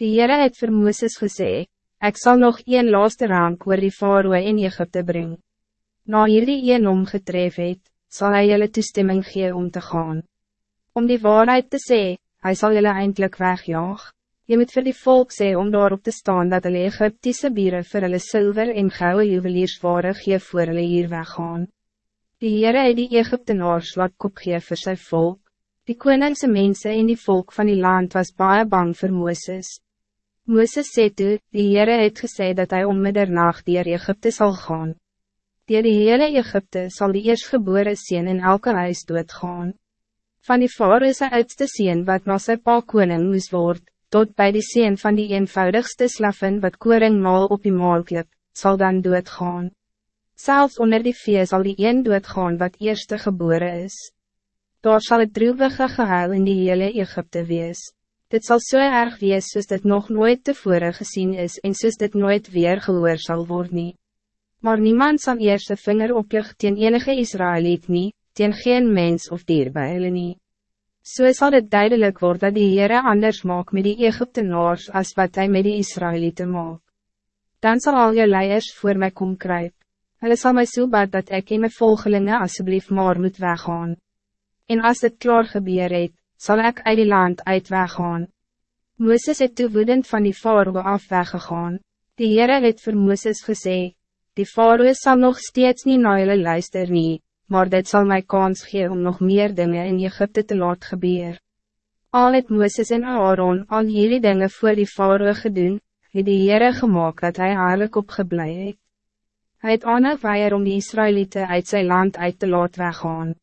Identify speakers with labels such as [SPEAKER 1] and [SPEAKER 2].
[SPEAKER 1] Die Heere het vir Mooses gesê, ik zal nog een laaste rank oor die faroe in Egypte brengen. Na hierdie een omgetref het, sal hy julle toestemming gee om te gaan. Om die waarheid te sê, hij zal julle eindelijk wegjaag. Je moet voor die volk sê om daarop te staan dat hulle Egyptische bieren vir hulle zilver en gouden juweliersware gee voor hulle hier weggaan. Die Heere het die Egyptenaars laat kop gee vir sy volk. Die koningse mensen in die volk van die land was baie bang voor Mooses. Mooses sê toe, die Heere het gesê dat hij om middernacht dier Egypte zal gaan. Dier die hele Egypte zal die eerstgebore sien in elke huis doodgaan. Van die vader is hy oudste sien wat na sy pa koning moes word, tot bij die sien van die eenvoudigste slaffen wat koring maal op die maalklip, zal dan doodgaan. Zelfs onder die vee zal die een doodgaan wat eerste geboren is. Daar zal het droevige gehuil in die hele Egypte wees. Dit zal zo so erg wees soos dit nog nooit tevoren gezien is en soos dit nooit weer gehoor zal worden. Maar niemand zal eerst de vinger opleg teen enige Israëliet nie, teen geen mens of dier by hulle nie. So sal dit duidelijk worden dat die Heere anders maak met die Egyptenaars as wat hij met die Israëlieten maak. Dan zal al je leiers voor mij kom kruip. Hulle sal my so bad dat ek en my volgelinge asseblief maar moet weggaan. En als het klaar gebeur het, zal ik uit die land uit weggaan. Mooses het toe woedend van die faroe af weggegaan. Die Heere het vir Mooses gesê, die faroe zal nog steeds niet na julle luister nie, maar dit zal mij kans gee om nog meer dingen in Egypte te laat gebeur. Al het Mooses en Aaron al hierdie dingen voor die faroe gedoen, het die Heere gemaakt dat hij haarlik opgeblij het. Hij het aanhou weier om die Israëlieten uit zijn land uit te laat weggaan.